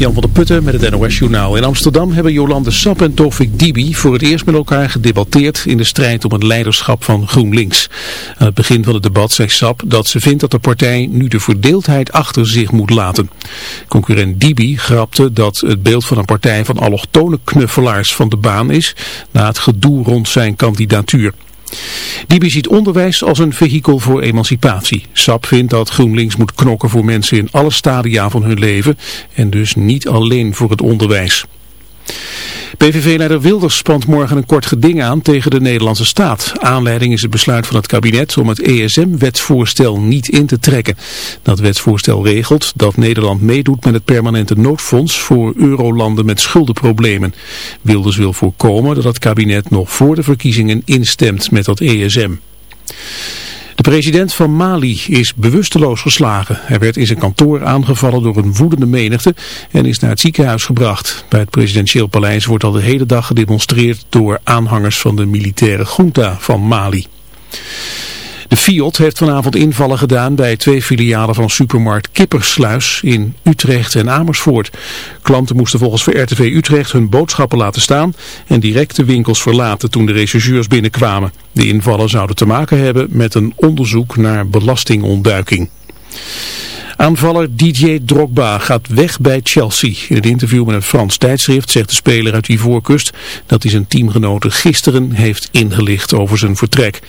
Jan van der Putten met het NOS Journaal. In Amsterdam hebben Jolande Sap en Tofik Dibi voor het eerst met elkaar gedebatteerd in de strijd om het leiderschap van GroenLinks. Aan het begin van het debat zei Sap dat ze vindt dat de partij nu de verdeeldheid achter zich moet laten. Concurrent Dibi grapte dat het beeld van een partij van allochtone knuffelaars van de baan is na het gedoe rond zijn kandidatuur. Dibi ziet onderwijs als een vehikel voor emancipatie. SAP vindt dat GroenLinks moet knokken voor mensen in alle stadia van hun leven en dus niet alleen voor het onderwijs. PVV-leider Wilders spant morgen een kort geding aan tegen de Nederlandse staat. Aanleiding is het besluit van het kabinet om het ESM-wetsvoorstel niet in te trekken. Dat wetsvoorstel regelt dat Nederland meedoet met het permanente noodfonds voor eurolanden met schuldenproblemen. Wilders wil voorkomen dat het kabinet nog voor de verkiezingen instemt met dat ESM. De president van Mali is bewusteloos geslagen. Hij werd in zijn kantoor aangevallen door een woedende menigte en is naar het ziekenhuis gebracht. Bij het presidentieel paleis wordt al de hele dag gedemonstreerd door aanhangers van de militaire junta van Mali. De Fiat heeft vanavond invallen gedaan bij twee filialen van supermarkt Kippersluis in Utrecht en Amersfoort. Klanten moesten volgens RTV Utrecht hun boodschappen laten staan en direct de winkels verlaten toen de rechercheurs binnenkwamen. De invallen zouden te maken hebben met een onderzoek naar belastingontduiking. Aanvaller DJ Drogba gaat weg bij Chelsea. In het interview met een Frans tijdschrift zegt de speler uit Ivoorkust dat hij zijn teamgenoten gisteren heeft ingelicht over zijn vertrek.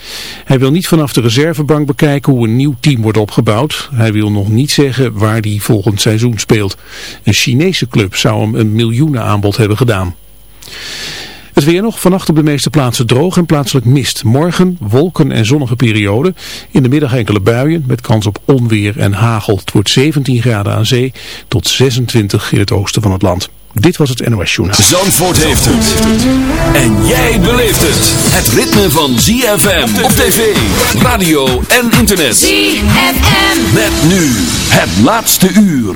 Hij wil niet vanaf de reservebank bekijken hoe een nieuw team wordt opgebouwd. Hij wil nog niet zeggen waar hij volgend seizoen speelt. Een Chinese club zou hem een miljoenenaanbod hebben gedaan. Het weer nog, vannacht op de meeste plaatsen droog en plaatselijk mist. Morgen wolken en zonnige periode. In de middag enkele buien met kans op onweer en hagel. Het wordt 17 graden aan zee tot 26 in het oosten van het land. Dit was het NOS Journaal. Zandvoort heeft het. En jij beleeft het. Het ritme van ZFM op tv, radio en internet. ZFM. Met nu het laatste uur.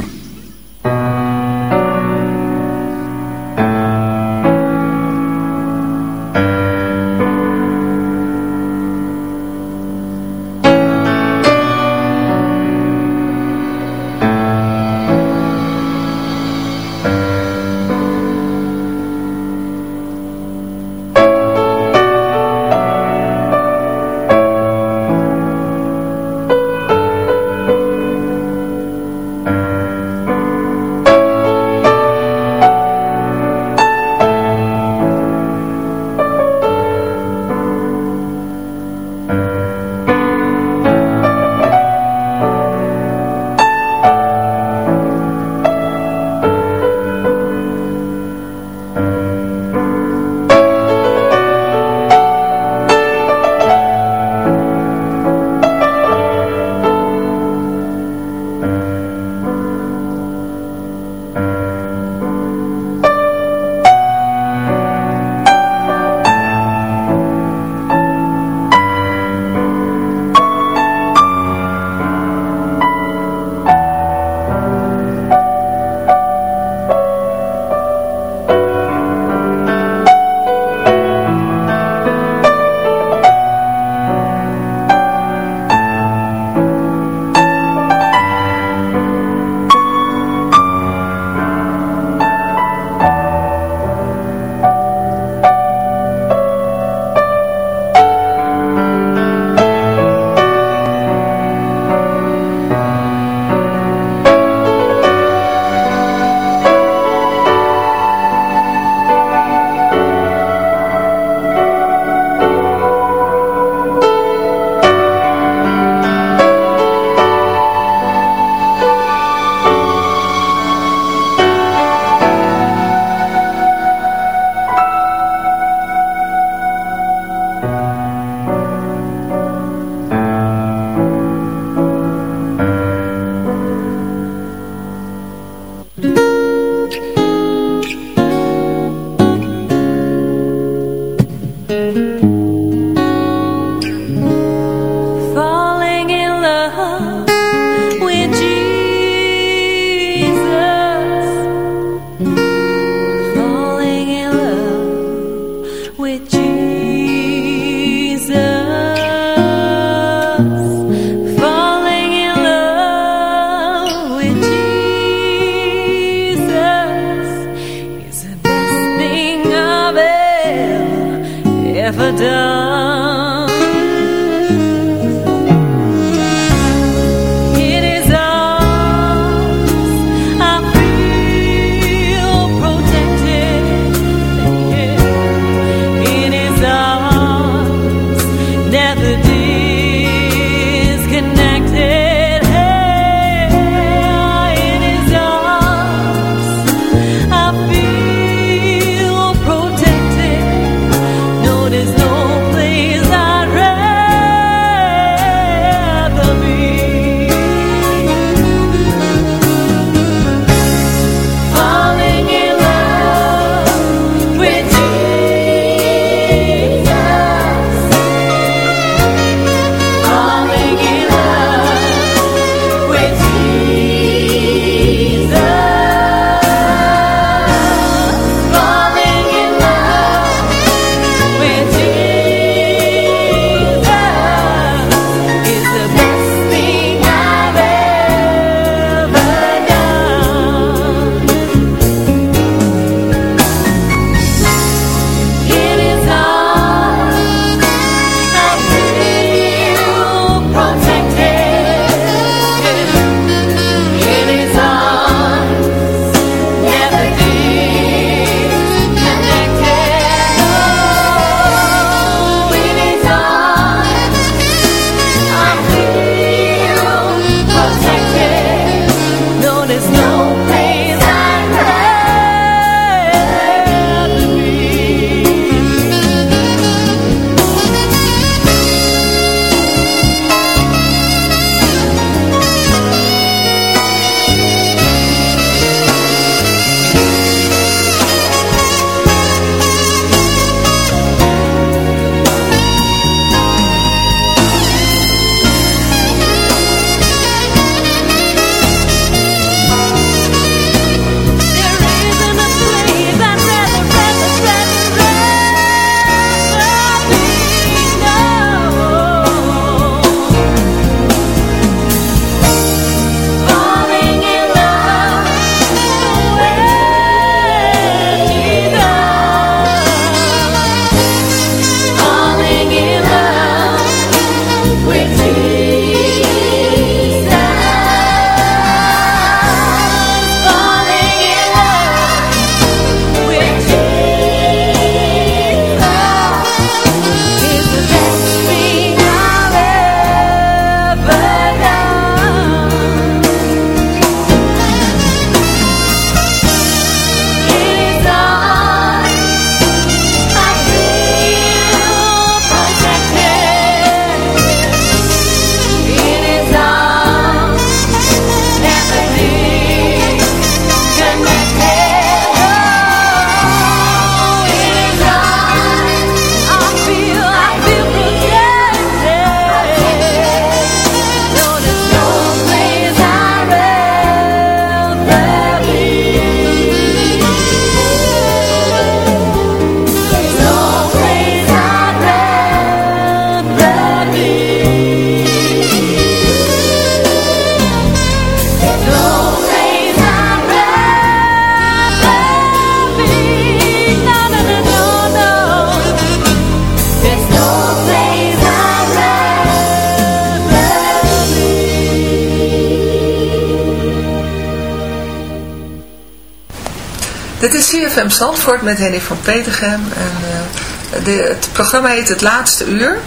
Met Henny van Petergem. En, uh, de, het programma heet Het Laatste Uur.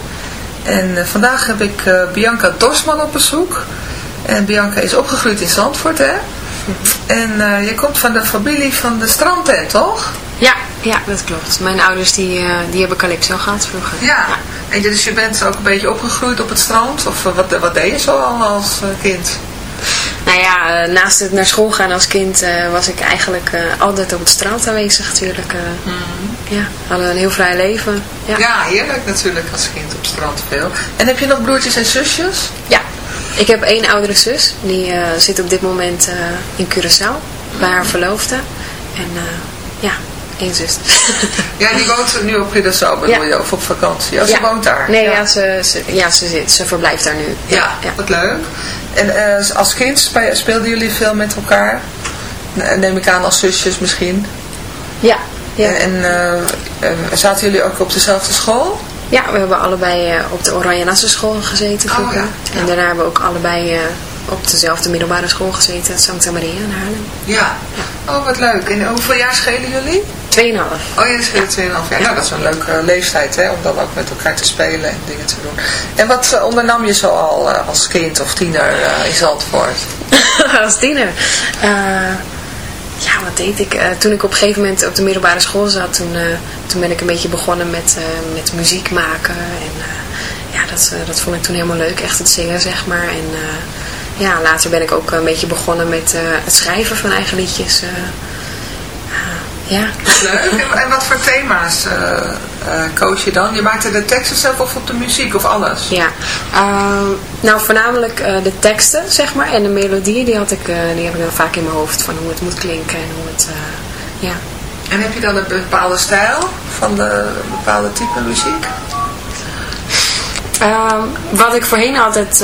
En uh, vandaag heb ik uh, Bianca Dorsman op bezoek. En Bianca is opgegroeid in Zandvoort, hè? En je komt van de familie van de strandtent, toch? Ja, ja, dat klopt. Mijn ouders die, die hebben Calypso gehad vroeger. Ja, ja. en dus je bent ook een beetje opgegroeid op het strand? Of wat, wat deed je zo al als kind? Nou ja, eh, naast het naar school gaan als kind uh, was ik eigenlijk uh, altijd op het strand aanwezig natuurlijk. Mm. Ja, hadden een heel vrij leven. Ja. ja, heerlijk natuurlijk als kind op het strand veel. En heb je nog broertjes en zusjes? Ja, ik heb één oudere zus. Die zit op dit moment in Curaçao bij haar verloofde. En ja, één ja, die woont nu op Curaçao bedoel ja. je, of op vakantie? Ja, ze woont daar? Nee, ja, ze, ze, ja ze, zit, ze verblijft daar nu. Ja, wat leuk. En uh, als kind speelden jullie veel met elkaar? Neem ik aan als zusjes misschien? Ja. ja. En, uh, zaten jullie ook op dezelfde school? Ja, we hebben allebei op de Oranje Nassen school gezeten vroeger. En daarna hebben we ook allebei op dezelfde middelbare school gezeten, Santa Maria in Haarlem. Ja. Oh, wat leuk. En hoeveel jaar schelen jullie? Tweeënhalf. Oh, je schelen tweeënhalf jaar. Nou, dat is een leuke leeftijd, hè, om dan ook met elkaar te spelen en dingen te doen. En wat uh, ondernam je zo al uh, als kind of tiener uh, in Zandvoort? als tiener? ja, wat deed ik? toen ik op een gegeven moment op de middelbare school zat, toen, toen ben ik een beetje begonnen met, met muziek maken. En ja, dat, dat vond ik toen helemaal leuk, echt het zingen, zeg maar. En ja, later ben ik ook een beetje begonnen met het schrijven van eigen liedjes. Ja. Leuk. En, wat voor thema's uh, koos je dan? Je maakte de teksten zelf of op de muziek of alles? Ja, ehm, nou voornamelijk de teksten zeg maar en de melodie die, had ik, die heb ik dan vaak in mijn hoofd van hoe het moet klinken en hoe het, ja. En heb je dan een bepaalde stijl van de bepaalde type muziek? Ehm, wat ik voorheen altijd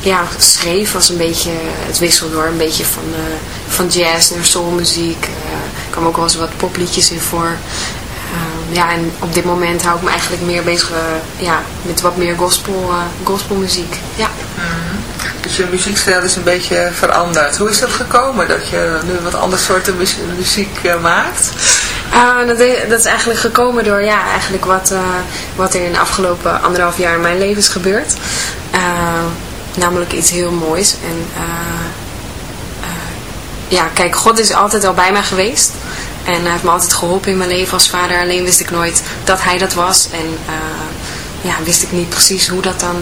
ja, schreef was een beetje, het wisselde door een beetje van, van jazz naar soulmuziek. Uh, er kwam ook wel eens wat popliedjes in voor. Uh, ja, en op dit moment hou ik me eigenlijk meer bezig ja, met wat meer gospel, gospelmuziek. Ja. Mhm. Dus je muziekstijl is een beetje veranderd. Hoe is dat gekomen dat je nu wat andere soorten muziek maakt? dat, dat, is eigenlijk gekomen door ja, eigenlijk wat, wat er in de afgelopen anderhalf jaar in mijn leven is gebeurd namelijk iets heel moois. En uh, uh, ja, kijk, God is altijd al bij mij geweest. En hij heeft me altijd geholpen in mijn leven als vader. Alleen wist ik nooit dat hij dat was. En uh, ja, wist ik niet precies hoe dat dan,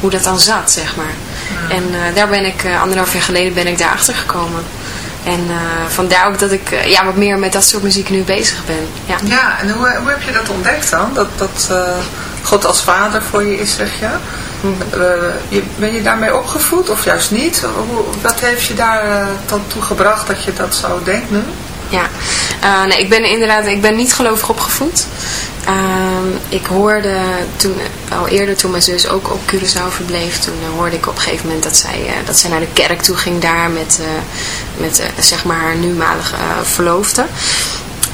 hoe dat dan zat, zeg maar. En daar ben ik, anderhalf jaar geleden ben ik daarachter gekomen. En vandaar ook dat ik ja, wat meer met dat soort muziek nu bezig ben. Ja, ja en hoe, hoe heb je dat ontdekt dan? Dat, dat God als vader voor je is, zeg je? Ben je daarmee opgevoed of juist niet? wat heeft je daar dan toe gebracht dat je dat zo denkt nu? Ja, uh, nee, ik ben inderdaad ik ben niet gelovig opgevoed. Ehm, ik hoorde toen, al eerder toen mijn zus ook op Curaçao verbleef, toen hoorde ik op een gegeven moment dat zij, dat zij naar de kerk toe ging daar met, met zeg maar haar numalige verloofde.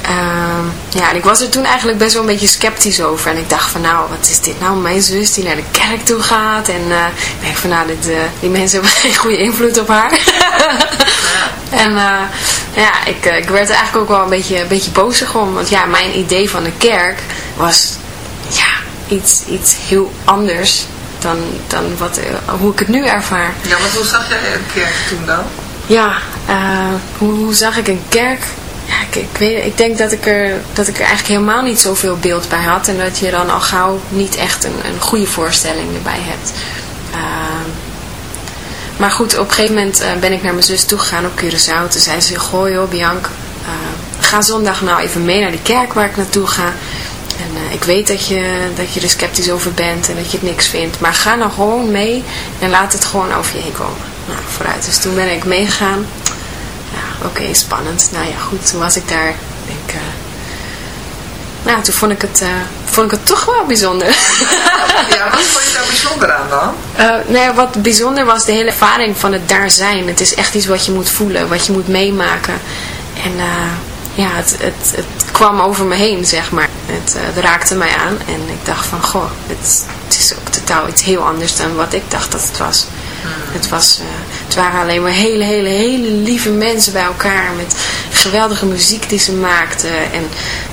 Uh, ja, en ik was er toen eigenlijk best wel een beetje sceptisch over. En ik dacht van nou, wat is dit nou? Mijn zus die naar de kerk toe gaat. En uh, ik denk van nou, dit, uh, die mensen hebben geen goede invloed op haar. en uh, ja, ik, ik werd er eigenlijk ook wel een beetje, een beetje bozig om. Want ja, mijn idee van de kerk was ja, iets, iets heel anders dan, dan wat, hoe ik het nu ervaar. Ja, maar hoe zag jij een kerk toen dan? Ja, hoe, hoe zag ik een kerk? Ja, ik, weet, ik denk dat ik, er, dat ik er eigenlijk helemaal niet zoveel beeld bij had. En dat je dan al gauw niet echt een, een goede voorstelling erbij hebt. Uh, maar goed, op een gegeven moment uh, ben ik naar mijn zus toegegaan op Curaçao. Toen zei ze, gooi joh Bianca, uh, ga zondag nou even mee naar die kerk waar ik naartoe ga. En uh, ik weet dat je, dat je er sceptisch over bent en dat je het niks vindt. Maar ga nou gewoon mee en laat het gewoon over je heen komen. Nou, vooruit. Dus toen ben ik meegegaan oké, spannend. Nou ja, goed, toen was ik daar. Denk, uh, nou, toen vond ik, het, uh, vond ik het toch wel bijzonder. ja, wat vond je daar bijzonder aan dan? Uh, nou ja, wat bijzonder was de hele ervaring van het daar zijn. Het is echt iets wat je moet voelen, wat je moet meemaken. En ja, het, het, het kwam over me heen, zeg maar. Het, het, raakte mij aan en ik dacht van, goh, het, het is ook totaal iets heel anders dan wat ik dacht dat het was. Het, was, het waren alleen maar hele, hele, hele lieve mensen bij elkaar. Met geweldige muziek die ze maakten. En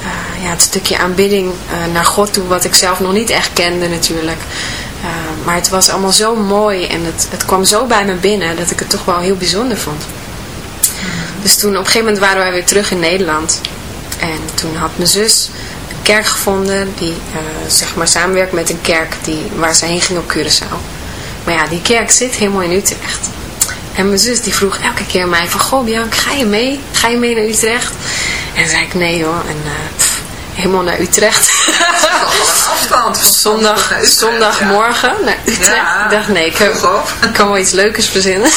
uh, ja, het stukje aanbidding uh, naar God toe. Wat ik zelf nog niet echt kende natuurlijk. maar het was allemaal zo mooi. En het, het kwam zo bij me binnen. Dat ik het toch wel heel bijzonder vond. Dus toen op een gegeven moment waren wij weer terug in Nederland. En toen had mijn zus een kerk gevonden. Die zeg maar samenwerkt met een kerk die, waar ze heen ging op Curaçao. Maar ja, die kerk zit helemaal in Utrecht. En mijn zus die vroeg elke keer mij van, goh Bianca, ga je mee? Ga je mee naar Utrecht? En dan zei ik, nee hoor. En uh, helemaal naar Utrecht. afstand. Zondag, zondagmorgen naar Utrecht. ik dacht, nee, ik, heb, ik kan wel iets leukers verzinnen.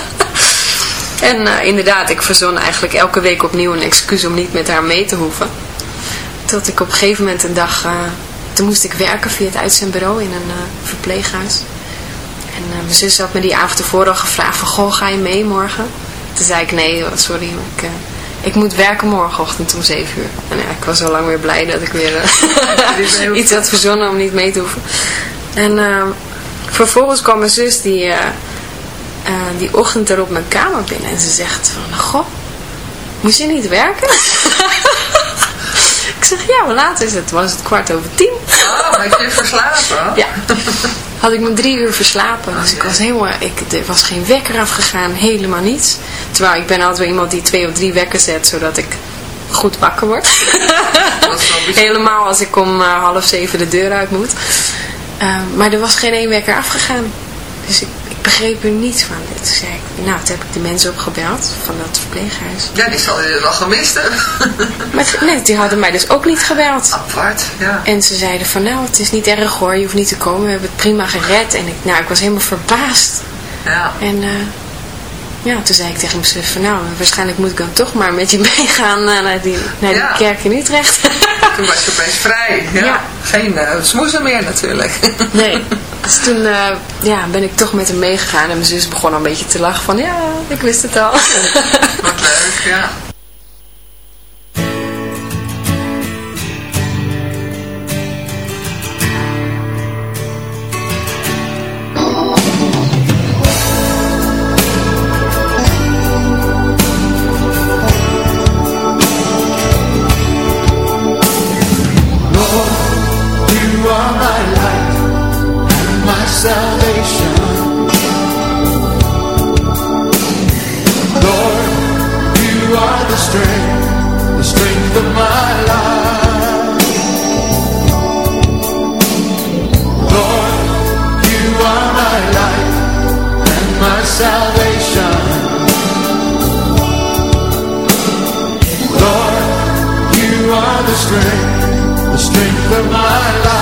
en uh, inderdaad, ik verzon eigenlijk elke week opnieuw een excuus om niet met haar mee te hoeven. Tot ik op een gegeven moment een dag... Uh, toen moest ik werken via het uitzendbureau in een verpleeghuis. En uh, mijn zus had me die avond tevoren al gevraagd van, goh, ga je mee morgen? Toen zei ik, nee, sorry, ik, uh, ik moet werken morgenochtend om 7 uur. En ja, ik was al lang weer blij dat ik weer uh, iets had verzonnen om niet mee te hoeven. En uh, vervolgens kwam mijn zus die, die ochtend er op mijn kamer binnen. En ze zegt van, goh, moest je niet werken? ik zeg, ja, hoe laat is het? Was het kwart over tien? Oh, heb je verslapen? ja. Had ik me drie uur verslapen. Dus ik was helemaal, ik, er was geen wekker afgegaan, helemaal niets. Terwijl ik ben altijd wel iemand die twee of drie wekken zet, zodat ik goed wakker word. helemaal als ik om uh, half zeven de deur uit moet. Uh, maar er was geen één wekker afgegaan. Dus ik begreep er niets van. Toen zei ik, nou, toen heb ik de mensen opgebeld van dat verpleeghuis. Ja, die zal je wel gemist hebben. maar nee, die hadden mij dus ook niet gebeld. Apart, ja. En ze zeiden van, nou, het is niet erg hoor, je hoeft niet te komen, we hebben het prima gered. En ik, nou, ik was helemaal verbaasd. Ja. En uh, ja, toen zei ik tegen mijn zus van, nou, waarschijnlijk moet ik dan toch maar met je meegaan uh, naar die, naar die Ja. kerk in Utrecht. Toen was je opeens vrij. Ja. Ja. Geen uh, smoezen meer natuurlijk. Nee. Dus toen eh, ja, ben ik toch met hem meegegaan en mijn zus begon al een beetje te lachen van ja, ik wist het al. Wat leuk, ja. Strength, the strength of my life.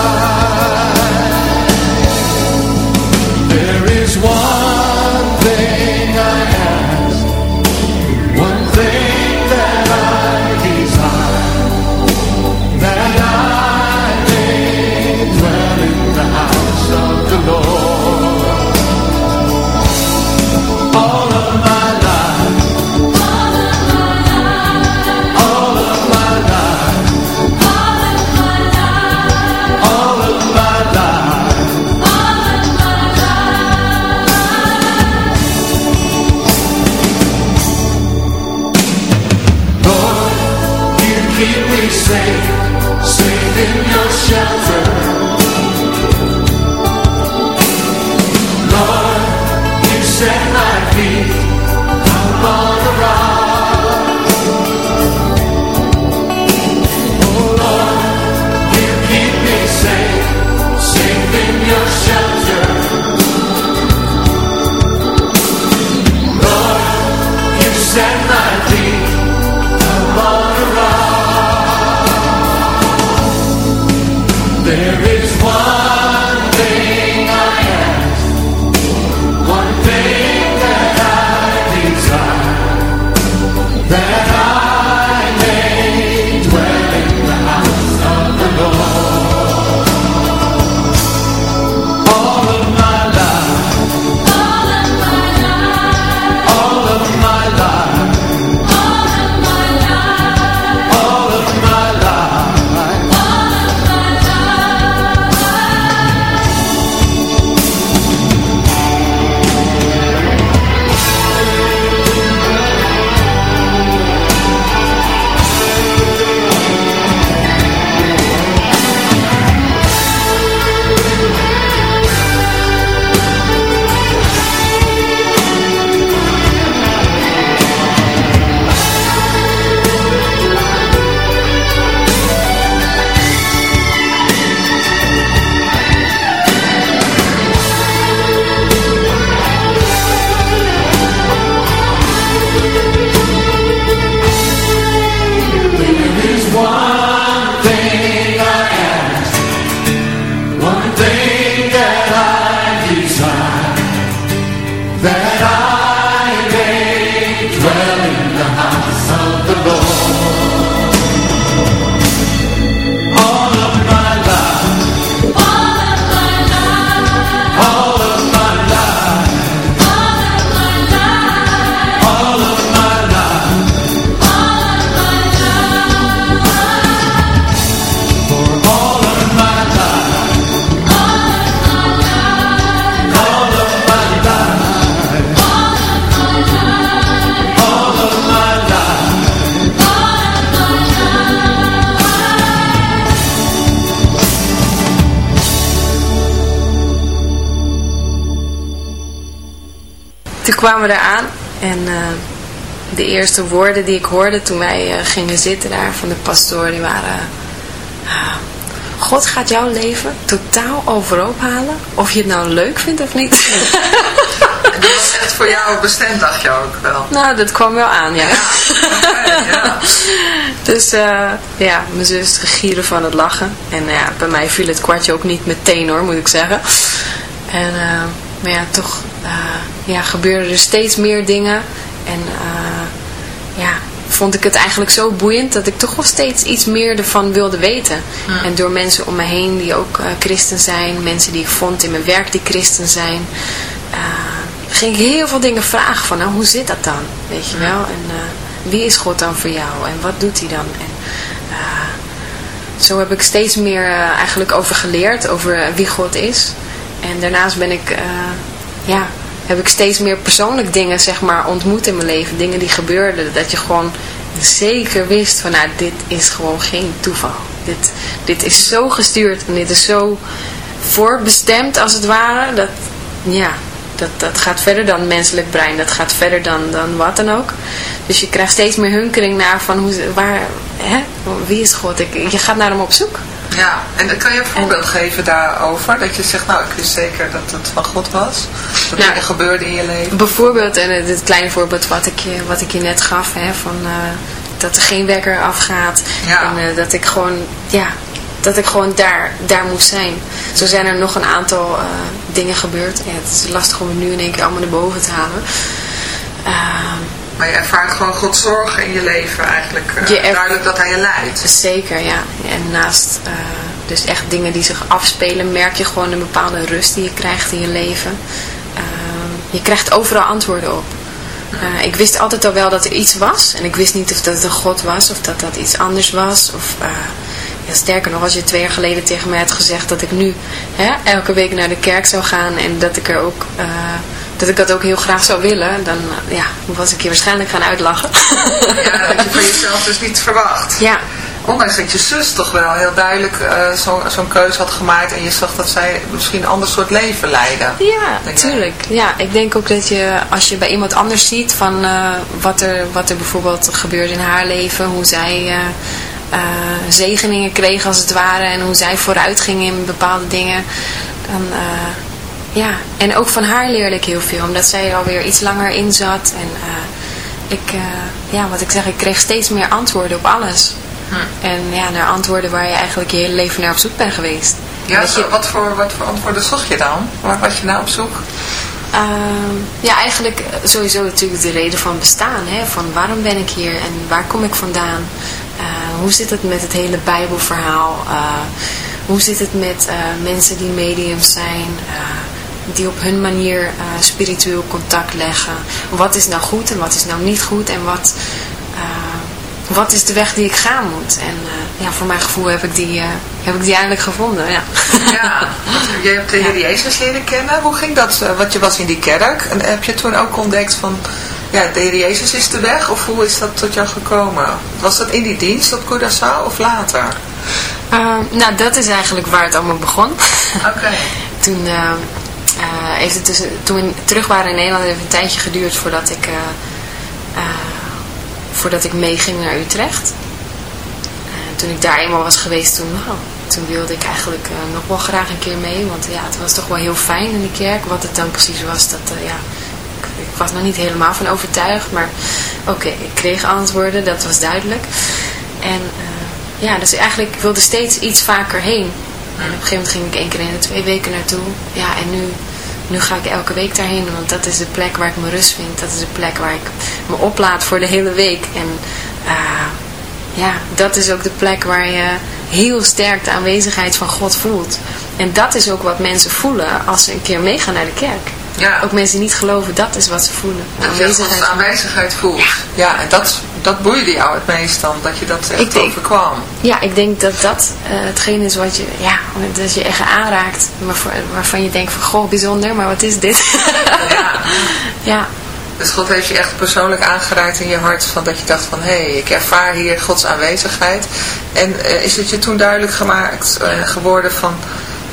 Kwamen we eraan en uh, de eerste woorden die ik hoorde toen wij uh, gingen zitten daar van de pastoor, die waren... Uh, God gaat jouw leven totaal overhoop halen, of je het nou leuk vindt of niet. En dat was echt voor jou bestemd, dacht je ook wel? Nou, dat kwam wel aan, ja. ja. Ja. dus uh, ja, mijn zus gieren van het lachen. En ja, bij mij viel het kwartje ook niet meteen hoor, moet ik zeggen. En, maar ja, toch ja, gebeurden er steeds meer dingen. En ja, vond ik het eigenlijk zo boeiend dat ik toch wel steeds iets meer ervan wilde weten. Ja. En door mensen om me heen die ook christen zijn, mensen die ik vond in mijn werk die christen zijn ging ik heel veel dingen vragen van, nou, hoe zit dat dan? Weet je wel? En uh, wie is God dan voor jou? En wat doet hij dan? En uh, zo heb ik steeds meer uh, eigenlijk over geleerd, over wie God is. En daarnaast ben ik, ja, heb ik steeds meer persoonlijk dingen, zeg maar, ontmoet in mijn leven. Dingen die gebeurden, dat je gewoon zeker wist van, nou, dit is gewoon geen toeval. Dit, dit is zo gestuurd en dit is zo voorbestemd, als het ware, dat, ja, dat, dat gaat verder dan menselijk brein. Dat gaat verder dan, dan wat dan ook. Dus je krijgt steeds meer hunkering naar van hoe, waar, hè, wie is God? Ik, je gaat naar hem op zoek. Ja, en kan je een voorbeeld en, geven daarover? Dat je zegt, nou ik wist zeker dat het van God was. Dat nou, er gebeurde in je leven. Bijvoorbeeld, en dit kleine voorbeeld wat ik je, wat ik je net gaf, hè, van... Uh, dat er geen wekker afgaat. Ja. En uh, dat ik gewoon, ja, dat ik gewoon daar, daar moest zijn. Zo zijn er nog een aantal uh, dingen gebeurd. Ja, het is lastig om het nu in één keer allemaal naar boven te halen. Maar je ervaart gewoon God zorgen in je leven eigenlijk. Uh, je duidelijk dat hij je leidt. Zeker, ja. En naast dus echt dingen die zich afspelen, merk je gewoon een bepaalde rust die je krijgt in je leven. Ehm, je krijgt overal antwoorden op. Uh, ik wist altijd al wel dat er iets was. En ik wist niet of dat een God was of dat dat iets anders was. Of, ja, sterker nog, als je twee jaar geleden tegen mij had gezegd dat ik nu hè, elke week naar de kerk zou gaan. En dat ik, er ook, dat ik dat ook heel graag zou willen. Dan ja, was ik je waarschijnlijk gaan uitlachen. Ja, dat je van jezelf dus niet verwacht. Ja. Ondanks dat je zus toch wel heel duidelijk uh, zo'n zo keuze had gemaakt en je zag dat zij misschien een ander soort leven leiden. Ja, natuurlijk. Ja, ik denk ook dat je, als je bij iemand anders ziet van uh, wat, er, wat er bijvoorbeeld gebeurt in haar leven, hoe zij uh, zegeningen kreeg als het ware en hoe zij vooruit ging in bepaalde dingen, dan... ja, en ook van haar leerde ik heel veel, omdat zij alweer iets langer in zat. En ik, ja, wat ik zeg, ik kreeg steeds meer antwoorden op alles. Hm. En ja, naar antwoorden waar je eigenlijk je hele leven naar op zoek bent geweest. Ja, zo, je... wat, voor, wat voor antwoorden zocht je dan? Waar was je nou op zoek? Uh, ja, eigenlijk sowieso natuurlijk de reden van bestaan. Hè? Van waarom ben ik hier en waar kom ik vandaan? Hoe zit het met het hele bijbelverhaal? Hoe zit het met mensen die mediums zijn? Die op hun manier spiritueel contact leggen. Wat is nou goed en wat is nou niet goed? En wat wat is de weg die ik gaan moet? En uh, ja, voor mijn gevoel heb ik die, heb ik die eindelijk gevonden, ja. Ja, je hebt de Heer Jezus leren kennen. Hoe ging dat? Want je was in die kerk. En heb je toen ook ontdekt van, ja, de Heer Jezus is de weg? Of hoe is dat tot jou gekomen? Was dat in die dienst op Curaçao of later? nou, dat is eigenlijk waar het allemaal begon. Oké. Okay. toen, heeft het dus, toen we terug waren in Nederland, heeft een tijdje geduurd voordat ik voordat ik meeging naar Utrecht. En toen ik daar eenmaal was geweest, toen, toen wilde ik eigenlijk nog wel graag een keer mee. Want ja, het was toch wel heel fijn in de kerk. Wat het dan precies was, dat, ja, ik, ik, was nog niet helemaal van overtuigd. Maar oké, ik kreeg antwoorden, dat was duidelijk. En ja, dus eigenlijk wilde steeds iets vaker heen. En op een gegeven moment ging ik één keer in de twee weken naartoe. Ja, en nu nu ga ik elke week daarheen, want dat is de plek waar ik me rust vind. Dat is de plek waar ik me oplaad voor de hele week. En uh, ja, dat is ook de plek waar je heel sterk de aanwezigheid van God voelt. En dat is ook wat mensen voelen als ze een keer meegaan naar de kerk. Ja. Ook mensen die niet geloven, dat is wat ze voelen. Dat aanwezigheid. je aanwezigheid voelt. Ja, en dat, dat boeide jou het meest dan, dat je dat echt denk, overkwam. Ja, ik denk dat dat uh, hetgeen is wat je, ja, dat je echt aanraakt. Waarvan, waarvan je denkt van, goh, bijzonder, maar wat is dit? ja. ja. Dus God heeft je echt persoonlijk aangeraakt in je hart, van dat je dacht van, hé, hey, ik ervaar hier Gods aanwezigheid. En uh, is het je toen duidelijk gemaakt uh, geworden van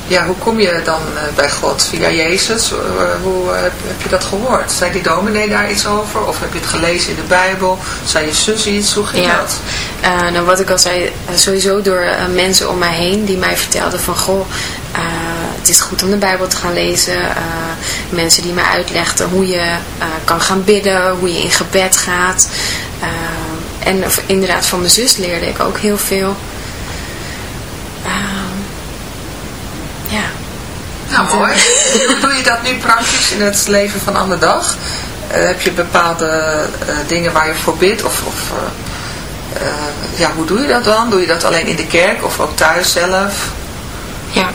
ja, hoe kom je dan eh, bij God? Via Jezus? Eh, hoe heb, heb, je dat gehoord? Zei die dominee daar iets over? Of heb je het gelezen in de Bijbel? Zei je zus iets? Hoe ging ja. dat? Uh, nou, wat ik al zei, sowieso door mensen om mij heen die mij vertelden van, goh, het is goed om de Bijbel te gaan lezen. mensen die mij uitlegden hoe je kan gaan bidden, hoe je in gebed gaat. en inderdaad van mijn zus leerde ik ook heel veel. Ja. Nou, mooi. Hoe doe je dat nu praktisch in het leven van de dag? Uh, heb je bepaalde uh, dingen waar je voor bidt? Of, of uh, ja, hoe doe je dat dan? Doe je dat alleen in de kerk of ook thuis zelf? Ja,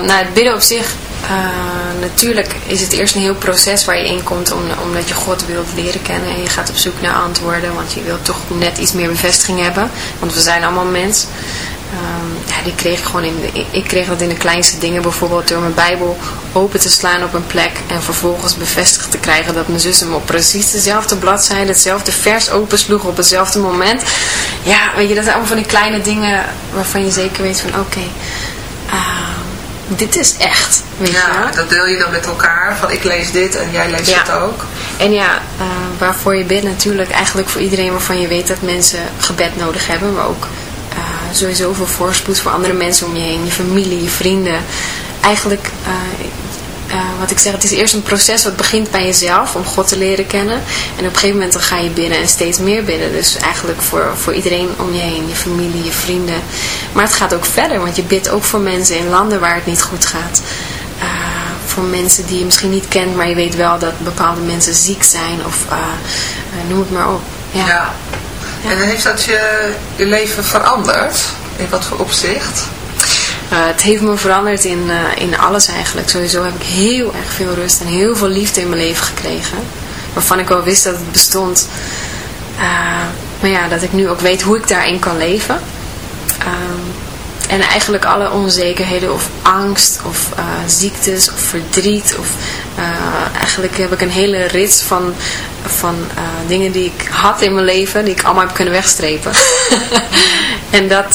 nou het bidden op zich, natuurlijk is het eerst een heel proces waar je in komt om, omdat je God wilt leren kennen en je gaat op zoek naar antwoorden, want je wilt toch net iets meer bevestiging hebben, want we zijn allemaal mens. Um, ja, die kreeg ik gewoon in de, ik kreeg dat in de kleinste dingen, bijvoorbeeld door mijn Bijbel open te slaan op een plek en vervolgens bevestigd te krijgen dat mijn zus hem op precies dezelfde bladzijde, hetzelfde vers opensloeg op hetzelfde moment. Ja, weet je, dat zijn allemaal van die kleine dingen waarvan je zeker weet van oké, ehm, dit is echt. Weet ja, dat deel je dan met elkaar, van ik lees dit en jij leest ja. het ook. En ja, uh, waarvoor je bidt natuurlijk eigenlijk voor iedereen waarvan je weet dat mensen gebed nodig hebben, maar ook sowieso veel voorspoed voor andere mensen om je heen, je familie, je vrienden. Eigenlijk, uh, uh, wat ik zeg, het is eerst een proces wat begint bij jezelf om God te leren kennen. En op een gegeven moment dan ga je binnen en steeds meer binnen. Dus eigenlijk voor, voor iedereen om je heen, je familie, je vrienden. Maar het gaat ook verder, want je bidt ook voor mensen in landen waar het niet goed gaat. Voor mensen die je misschien niet kent, maar je weet wel dat bepaalde mensen ziek zijn of noem het maar op. ja. En heeft dat je, je leven veranderd? In wat voor opzicht? Uh, het heeft me veranderd in, uh, in alles eigenlijk. Sowieso heb ik heel erg veel rust en heel veel liefde in mijn leven gekregen. Waarvan ik wel wist dat het bestond. Uh, maar ja, dat ik nu ook weet hoe ik daarin kan leven. Um, en eigenlijk alle onzekerheden of angst of uh, ziektes of verdriet. Of, uh, eigenlijk heb ik een hele rits van, van uh, dingen die ik had in mijn leven. Die ik allemaal heb kunnen wegstrepen. en dat,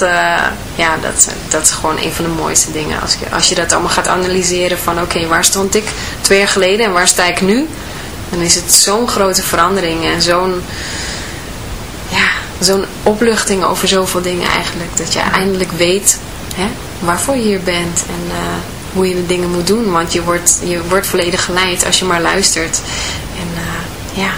ja, dat, dat is gewoon een van de mooiste dingen. Als je, als je dat allemaal gaat analyseren van oké, waar stond ik twee jaar geleden en waar sta ik nu? Dan is het zo'n grote verandering en zo'n zo'n opluchting over zoveel dingen eigenlijk. Dat je eindelijk weet hè, waarvoor je hier bent en uh, hoe je de dingen moet doen. Want je wordt, je wordt volledig geleid als je maar luistert. En uh, ja...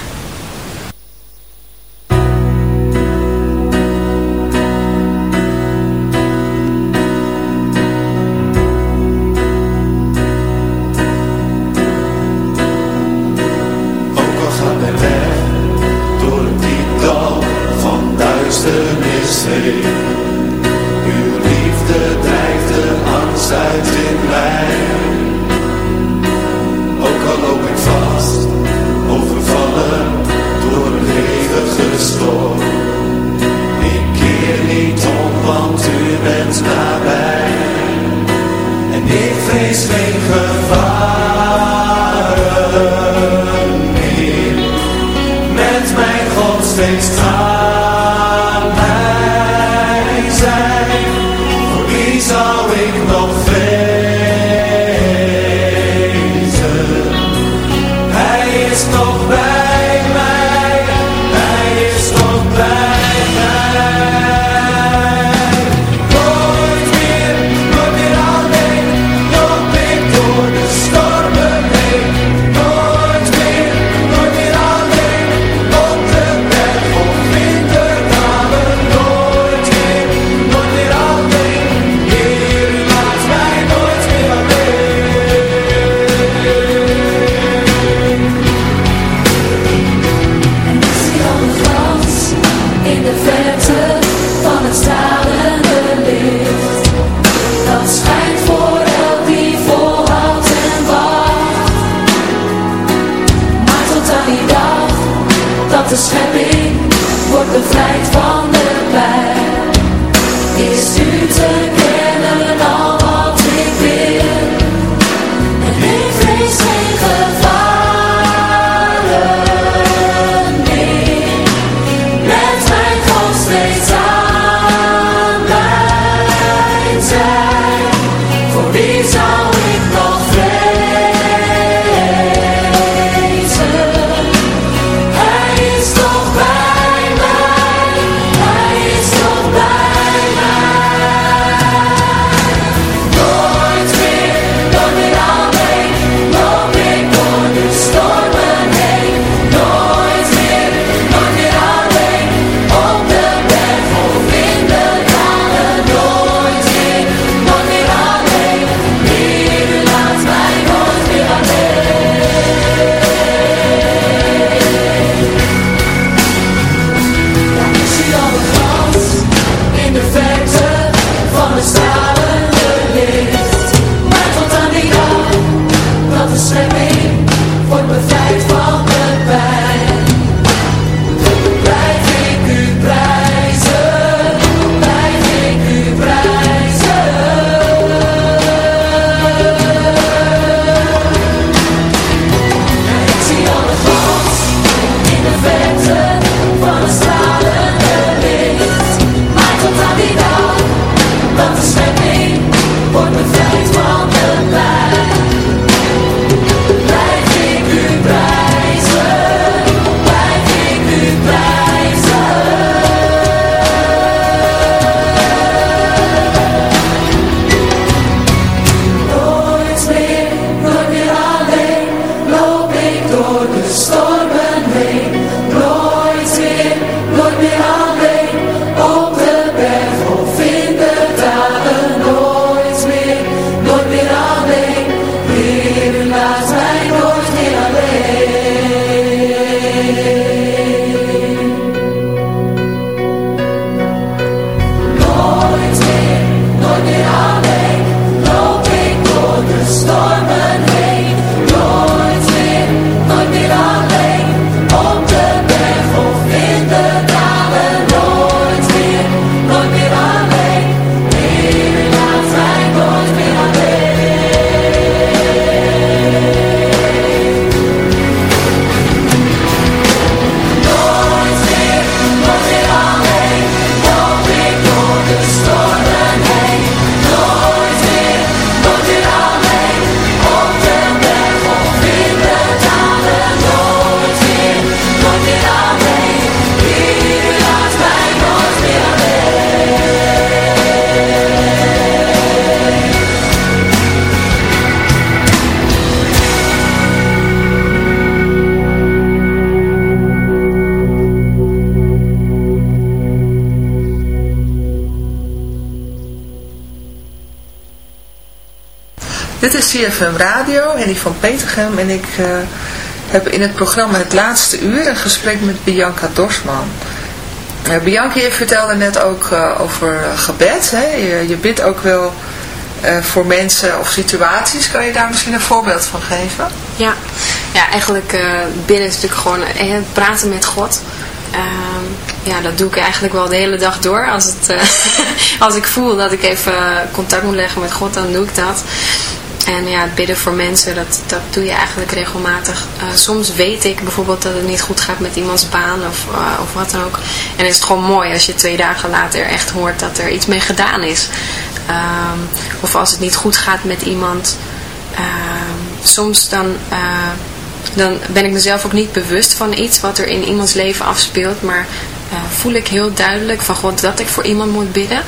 These Dit is CFM Radio, Henny van Petergem en ik uh, heb in het programma Het Laatste Uur een gesprek met Bianca Dorsman. Uh, Bianca, je vertelde net ook uh, over gebed. Hè? Je, je bidt ook wel voor mensen of situaties. Kan je daar misschien een voorbeeld van geven? Ja, ja eigenlijk bidden is natuurlijk gewoon praten met God. Ehm, ja, dat doe ik eigenlijk wel de hele dag door. Als, het, als ik voel dat ik even contact moet leggen met God, dan doe ik dat. En ja, het bidden voor mensen, dat, dat doe je eigenlijk regelmatig. Uh, soms weet ik bijvoorbeeld dat het niet goed gaat met iemands baan of, uh, of wat dan ook. En is het gewoon mooi als je twee dagen later echt hoort dat er iets mee gedaan is. Um, of als het niet goed gaat met iemand. Um, soms dan, uh, dan ben ik mezelf ook niet bewust van iets wat er in iemands leven afspeelt. Maar voel ik heel duidelijk van God dat ik voor iemand moet bidden.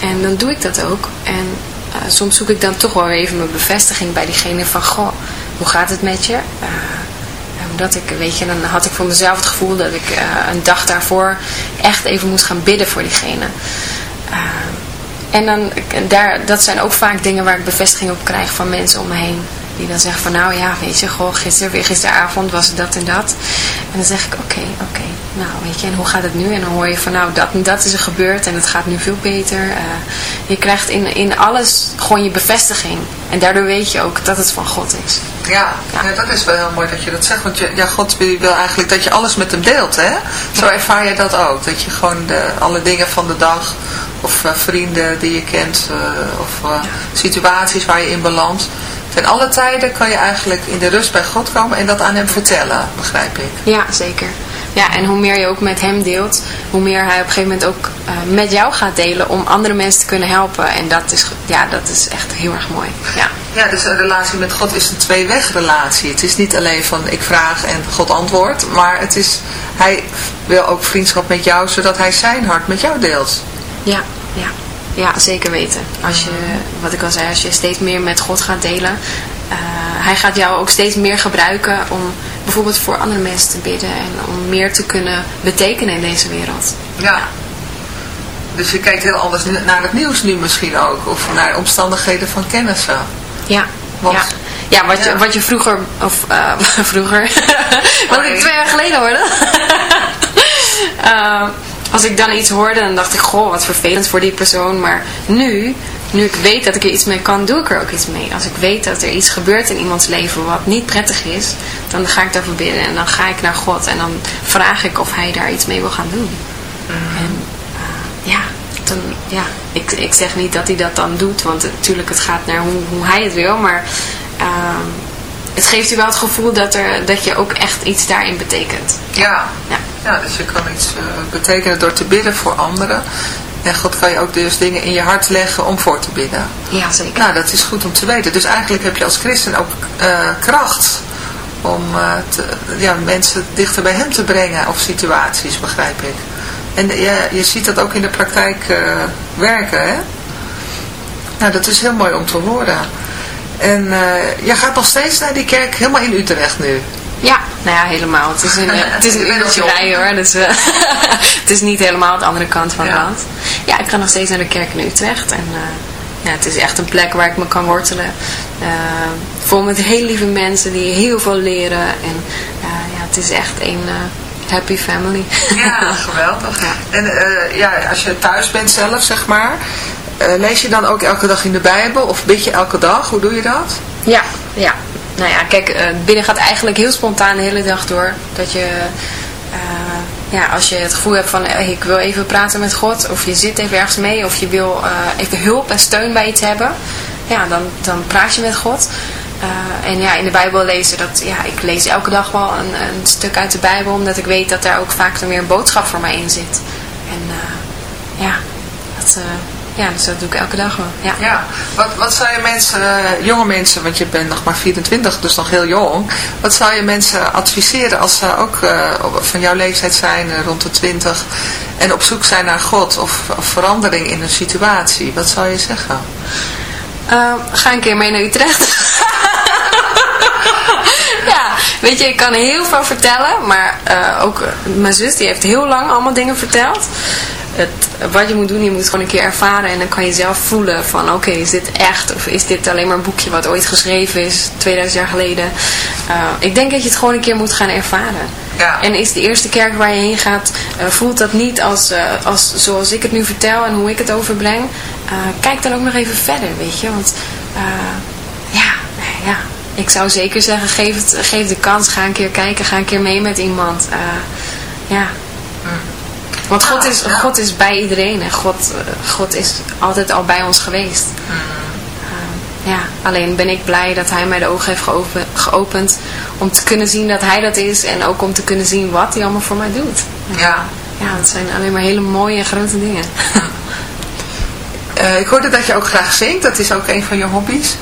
En dan doe ik dat ook. En soms zoek ik dan toch wel even mijn bevestiging bij diegene van, goh, hoe gaat het met je? Uh, omdat ik, weet je, dan had ik voor mezelf het gevoel dat ik uh, een dag daarvoor echt even moest gaan bidden voor diegene. en dan, daar, dat zijn ook vaak dingen waar ik bevestiging op krijg van mensen om me heen. Die dan zeggen van nou ja, weet je, goh, gister, gisteravond was het dat en dat. En dan zeg ik oké, okay, oké, okay, nou weet je, en hoe gaat het nu? En dan hoor je van nou, dat en dat is er gebeurd en het gaat nu veel beter. Uh, je krijgt in, in alles gewoon je bevestiging. En daardoor weet je ook dat het van God is. Ja, ja. ja dat is wel heel mooi dat je dat zegt. Want je, ja, God wil eigenlijk dat je alles met hem deelt, hè? Zo ervaar je dat ook. Dat je gewoon de, alle dingen van de dag of uh, vrienden die je kent uh, of uh, situaties waar je in belandt Ten alle tijden kan je eigenlijk in de rust bij God komen en dat aan hem vertellen, begrijp ik. Ja, zeker. Ja, en hoe meer je ook met hem deelt, hoe meer hij op een gegeven moment ook uh, met jou gaat delen om andere mensen te kunnen helpen. En dat is, ja, dat is echt heel erg mooi. Ja. ja, dus een relatie met God is een tweewegrelatie. Het is niet alleen van ik vraag en God antwoordt, maar het is, hij wil ook vriendschap met jou, zodat hij zijn hart met jou deelt. Ja, ja. Ja, zeker weten. Als je, wat ik al zei, als je steeds meer met God gaat delen, uh, hij gaat jou ook steeds meer gebruiken om bijvoorbeeld voor andere mensen te bidden en om meer te kunnen betekenen in deze wereld. Ja. Dus je kijkt heel anders naar het nieuws nu misschien ook, of naar omstandigheden van kennissen. Ja. Want, ja. Ja, wat, Je, wat je vroeger, of uh, vroeger, wat ik twee jaar geleden hoorde. uh, als ik dan iets hoorde, dan dacht ik, goh, wat vervelend voor die persoon. Maar nu, nu ik weet dat ik er iets mee kan, doe ik er ook iets mee. Als ik weet dat er iets gebeurt in iemands leven wat niet prettig is, dan ga ik daarvoor bidden. En dan ga ik naar God en dan vraag ik of hij daar iets mee wil gaan doen. Mm. En uh, ja, dan, ja ik, ik zeg niet dat hij dat dan doet, want natuurlijk het gaat naar hoe, hoe hij het wil. Maar uh, het geeft u wel het gevoel dat, er, dat je ook echt iets daarin betekent. Ja. ja. Ja, dus je kan iets uh, betekenen door te bidden voor anderen. En God kan je ook dus dingen in je hart leggen om voor te bidden. Ja, zeker. Nou, dat is goed om te weten. Dus eigenlijk heb je als christen ook uh, kracht om uh, te, ja, mensen dichter bij hem te brengen of situaties, begrijp ik. En je, je ziet dat ook in de praktijk werken, hè? Nou, dat is heel mooi om te horen. En jij gaat nog steeds naar die kerk helemaal in Utrecht nu. Ja, nou ja, helemaal. Het is een, het is een uurtje rijden hoor. Dus, uh, het is niet helemaal de andere kant van het land. Ja, ik ga nog steeds naar de kerk in Utrecht. En uh, ja, het is echt een plek waar ik me kan wortelen. Uh, vol met heel lieve mensen die heel veel leren. En ja, het is echt een happy family. Ja, geweldig. Ja. En ja, als je thuis bent zelf, zeg maar. Lees je dan ook elke dag in de Bijbel? Of bid je elke dag? Hoe doe je dat? Ja, ja nou ja, kijk, uh, binnen gaat eigenlijk heel spontaan de hele dag door. Dat je, uh, ja, als je het gevoel hebt van, ik wil even praten met God. Of je zit even ergens mee. Of je wil even hulp en steun bij iets hebben. Ja, dan, dan praat je met God. en ja, in de Bijbel lezen, dat, ja, ik lees elke dag wel een, een stuk uit de Bijbel. Omdat ik weet dat daar ook vaak dan weer een boodschap voor mij in zit. En ja, dat ja, dus dat doe ik elke dag wel. Ja. ja. Wat, wat zou je mensen, uh, jonge mensen, want je bent nog maar 24, dus nog heel jong. Wat zou je mensen adviseren als ze ook uh, van jouw leeftijd zijn, uh, rond de 20, en op zoek zijn naar God of, of verandering in een situatie? Wat zou je zeggen? ga een keer mee naar Utrecht. ja, weet je, ik kan heel veel vertellen, maar ook mijn zus die heeft heel lang allemaal dingen verteld. Het, wat je moet doen, je moet gewoon een keer ervaren en dan kan je zelf voelen van oké, is dit echt of is dit alleen maar een boekje wat ooit geschreven is, 2000 jaar geleden. Uh, ik denk dat je het gewoon een keer moet gaan ervaren. Ja. En is de eerste kerk waar je heen gaat, uh, voelt dat niet als, uh, als zoals ik het nu vertel en hoe ik het overbreng. kijk dan ook nog even verder, weet je, want ja, ja, ik zou zeker zeggen, geef, het, geef de kans, ga een keer kijken, ga een keer mee met iemand. ja, want God is, God is bij iedereen en God, God is altijd al bij ons geweest. Uh, ja, alleen ben ik blij dat hij mij de ogen heeft geopen, geopend om te kunnen zien dat hij dat is en ook om te kunnen zien wat hij allemaal voor mij doet. Ja. Ja, dat zijn alleen maar hele mooie en grote dingen. uh, ik hoorde dat je ook graag zingt, dat is ook een van je hobby's.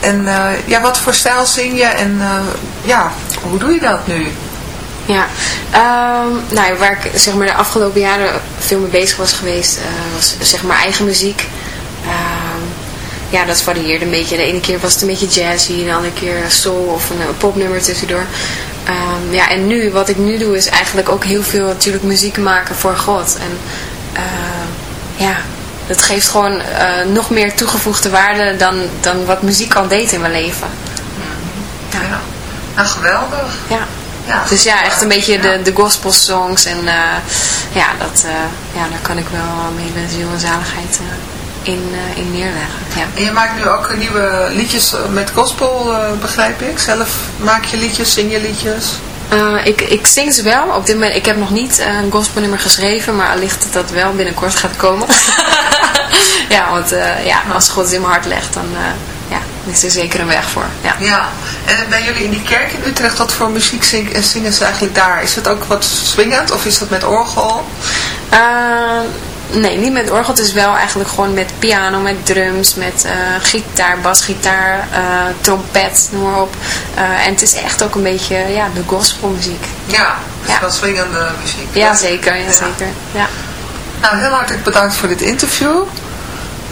En uh, ja, wat voor stijl zing je en ja, hoe doe je dat nu? Ja, um, nou, waar ik zeg maar, de afgelopen jaren veel mee bezig was geweest, uh, was zeg maar eigen muziek. Um, ja, dat varieerde een beetje. De ene keer was het een beetje jazzy, de andere keer soul of een, een popnummer tussendoor. Um, ja, en nu, wat ik nu doe, is eigenlijk ook heel veel natuurlijk muziek maken voor God. En uh, ja, dat geeft gewoon uh, nog meer toegevoegde waarde dan, dan wat muziek al deed in mijn leven. Ja, ja. nou geweldig. Ja. Ja, dus ja, echt een beetje de, de gospel songs. En uh, ja, dat, uh, ja, daar kan ik wel mee de ziel en zaligheid uh, in, in neerleggen. Ja. En je maakt nu ook nieuwe liedjes met gospel, begrijp ik? Zelf maak je liedjes, zing je liedjes? ik, ik zing ze wel. Op dit moment, ik heb nog niet een gospelnummer geschreven, maar allicht dat dat wel binnenkort gaat komen. ja, want ja, als God het in mijn hart legt, dan is er zeker een weg voor. Ja. ja. En bij jullie in die kerk in Utrecht, wat voor muziek zingen, zingen ze eigenlijk daar? Is het ook wat swingend of is dat met orgel? Uh, nee, niet met orgel. Het is wel eigenlijk gewoon met piano, met drums, met uh, gitaar, basgitaar, uh, trompet, noem maar op. en het is echt ook een beetje ja, de gospelmuziek. Ja, dus ja. wel swingende muziek. Ja, zeker. Ja, zeker. Ja. Nou, heel hartelijk bedankt voor dit interview.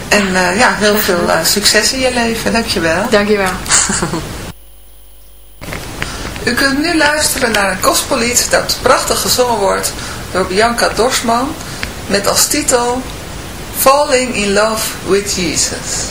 En ja, heel veel succes in je leven. Dankjewel. Dankjewel. U kunt nu luisteren naar een gospellied dat prachtig gezongen wordt door Bianca Dorsman met als titel Falling in Love with Jesus.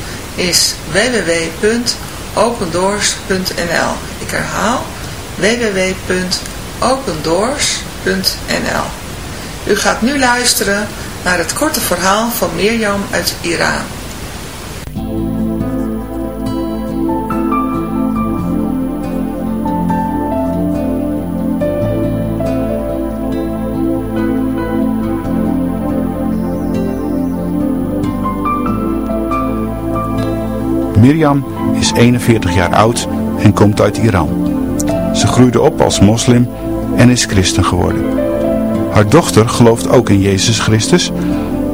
is www.opendoors.nl Ik herhaal www.opendoors.nl U gaat nu luisteren naar het korte verhaal van Mirjam uit Iran. Mirjam is 41 jaar oud en komt uit Iran. Ze groeide op als moslim en is christen geworden. Haar dochter gelooft ook in Jezus Christus,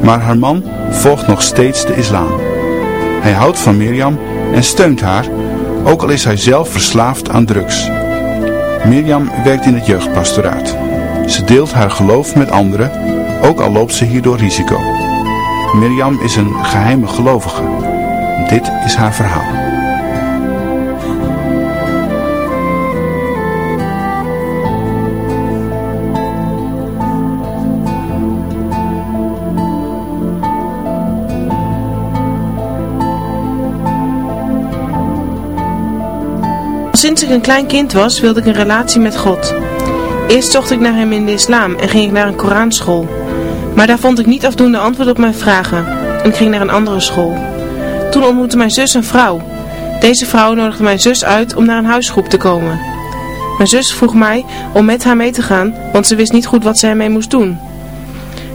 maar haar man volgt nog steeds de islam. Hij houdt van Mirjam en steunt haar, ook al is hij zelf verslaafd aan drugs. Mirjam werkt in het jeugdpastoraat. Ze deelt haar geloof met anderen, ook al loopt ze hierdoor risico. Mirjam is een geheime gelovige. Dit is haar verhaal. Sinds ik een klein kind was, wilde ik een relatie met God. Eerst zocht ik naar hem in de islam en ging ik naar een Koranschool. Maar daar vond ik niet afdoende antwoord op mijn vragen en ik ging naar een andere school. Toen ontmoette mijn zus een vrouw. Deze vrouw nodigde mijn zus uit om naar een huisgroep te komen. Mijn zus vroeg mij om met haar mee te gaan, want ze wist niet goed wat ze ermee moest doen.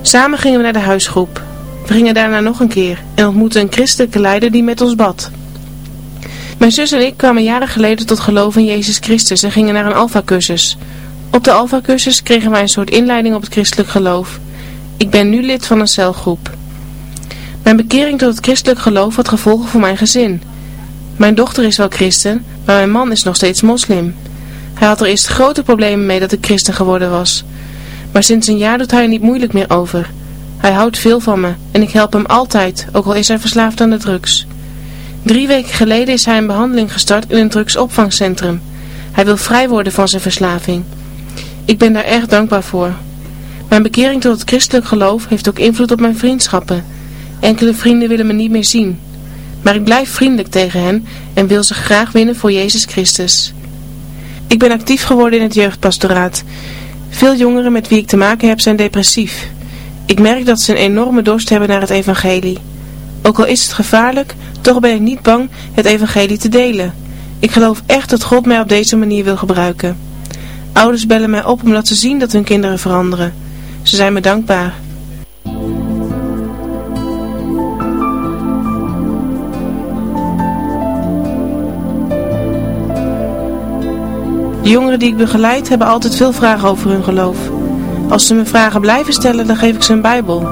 Samen gingen we naar de huisgroep. We gingen daarna nog een keer en ontmoetten een christelijke leider die met ons bad. Mijn zus en ik kwamen jaren geleden tot geloof in Jezus Christus en gingen naar een alfa-cursus. Op de alfa-cursus kregen wij een soort inleiding op het christelijk geloof. Ik ben nu lid van een celgroep. Mijn bekering tot het christelijk geloof had gevolgen voor mijn gezin. Mijn dochter is wel christen, maar mijn man is nog steeds moslim. Hij had er eerst grote problemen mee dat ik christen geworden was. Maar sinds een jaar doet hij er niet moeilijk meer over. Hij houdt veel van me en ik help hem altijd, ook al is hij verslaafd aan de drugs. Drie weken geleden is hij een behandeling gestart in een drugsopvangcentrum. Hij wil vrij worden van zijn verslaving. Ik ben daar erg dankbaar voor. Mijn bekering tot het christelijk geloof heeft ook invloed op mijn vriendschappen. Enkele vrienden willen me niet meer zien. Maar ik blijf vriendelijk tegen hen en wil ze graag winnen voor Jezus Christus. Ik ben actief geworden in het jeugdpastoraat. Veel jongeren met wie ik te maken heb zijn depressief. Ik merk dat ze een enorme dorst hebben naar het evangelie. Ook al is het gevaarlijk, toch ben ik niet bang het evangelie te delen. Ik geloof echt dat God mij op deze manier wil gebruiken. Ouders bellen mij op omdat ze zien dat hun kinderen veranderen. Ze zijn me dankbaar. De jongeren die ik begeleid hebben altijd veel vragen over hun geloof. Als ze me vragen blijven stellen, dan geef ik ze een bijbel.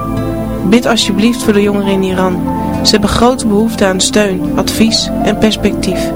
Bid alsjeblieft voor de jongeren in Iran. Ze hebben grote behoefte aan steun, advies en perspectief.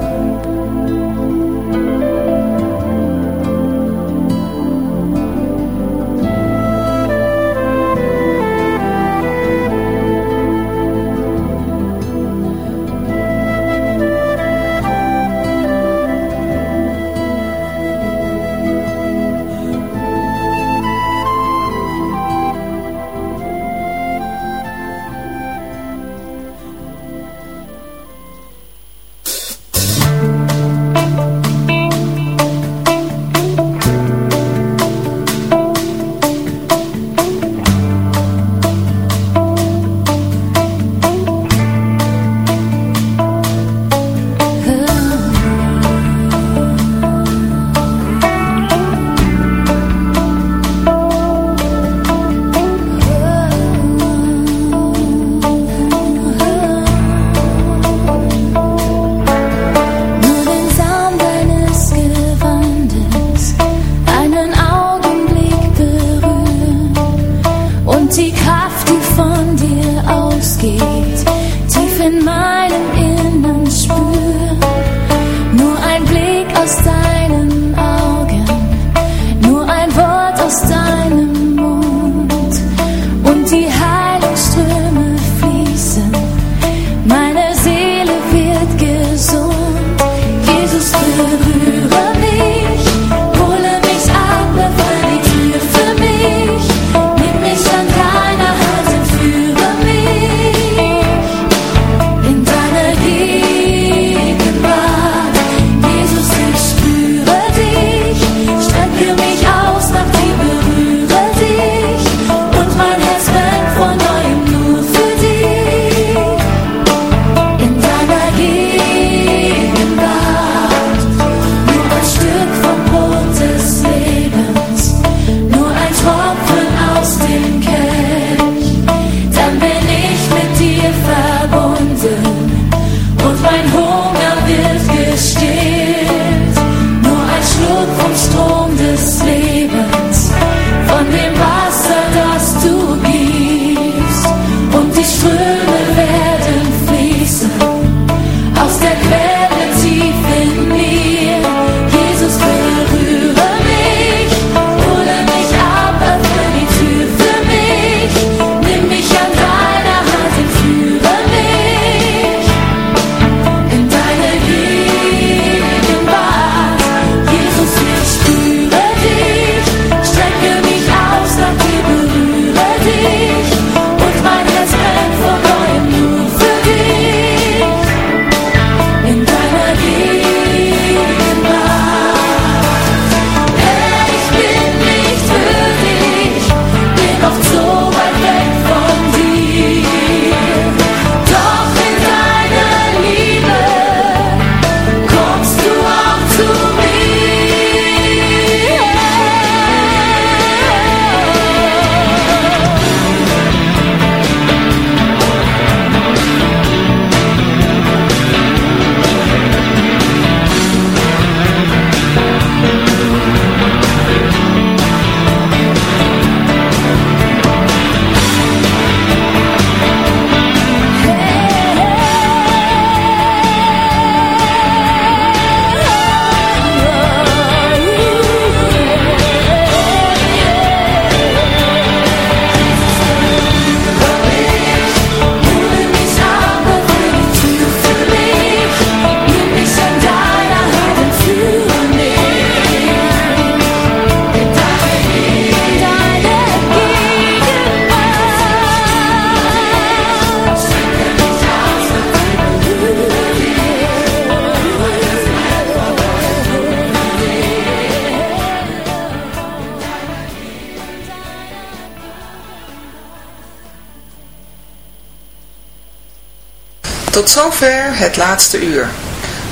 Tot zover het laatste uur.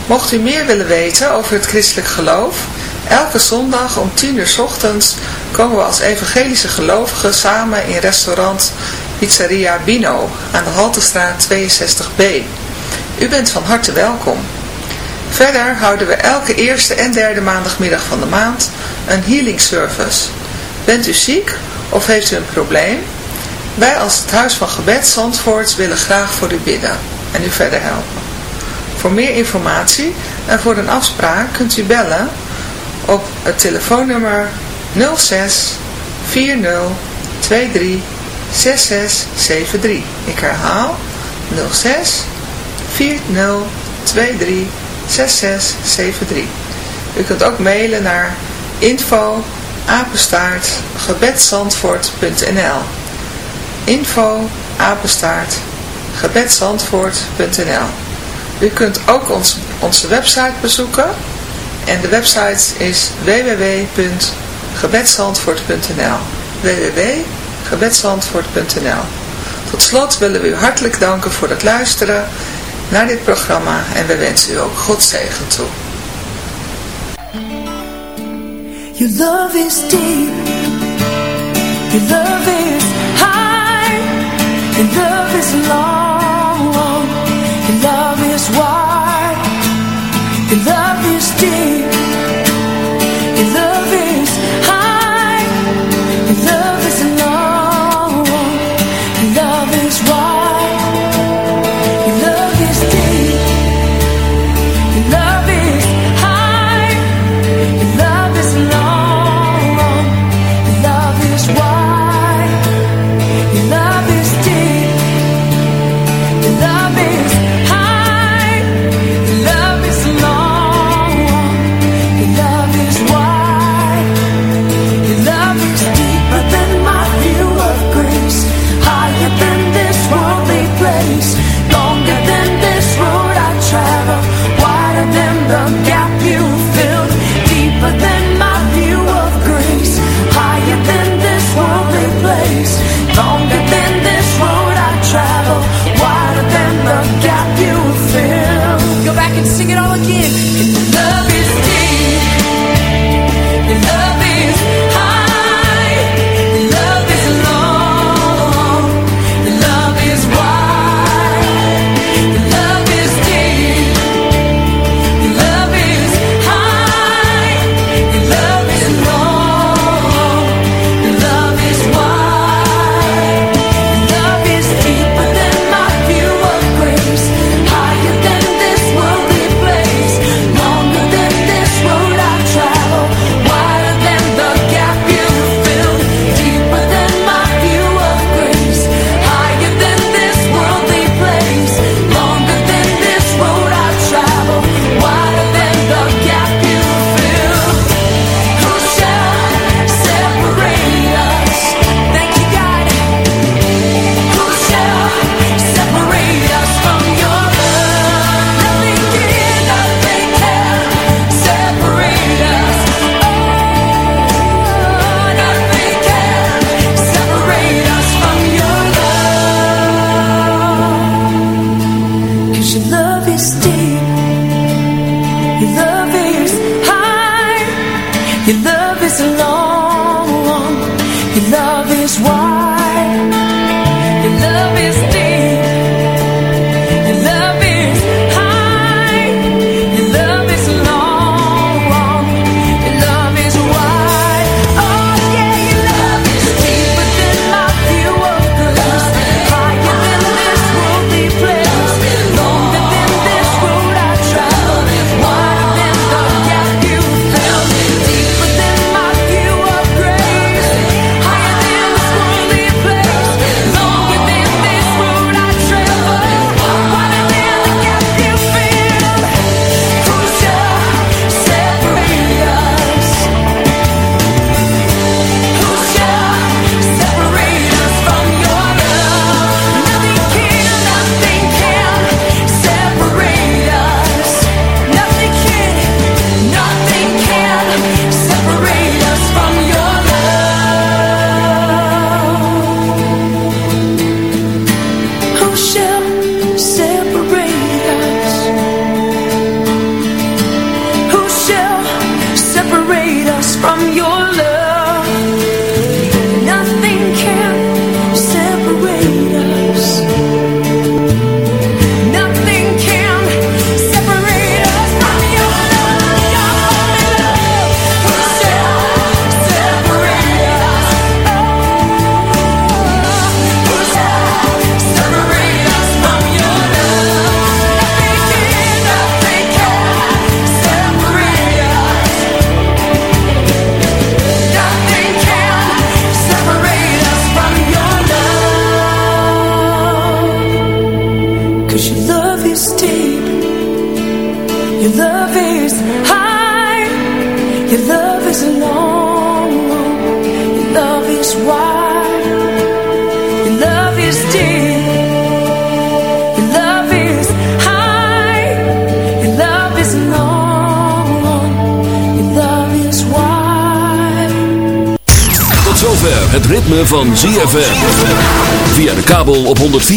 Mocht u meer willen weten over het christelijk geloof, elke zondag om 10 uur s ochtends komen we als evangelische gelovigen samen in restaurant Pizzeria Bino aan de Haltestraat 62b. U bent van harte welkom. Verder houden we elke eerste en derde maandagmiddag van de maand een healing service. Bent u ziek of heeft u een probleem? Wij als het Huis van Gebed Zandvoort willen graag voor u bidden en u verder helpen. Voor meer informatie en voor een afspraak kunt u bellen op het telefoonnummer 06 40 23 6673. Ik herhaal 06 40 23 6673. U kunt ook mailen naar info apenstaart gebedsandvoort.nl info apenstaart gebedsandvoort.nl U kunt ook ons, onze website bezoeken en de website is www.gebedsandvoort.nl www.gebedsandvoort.nl Tot slot willen we u hartelijk danken voor het luisteren naar dit programma en we wensen u ook God zegen toe. Your love is deep. Your love is high. Your love is long.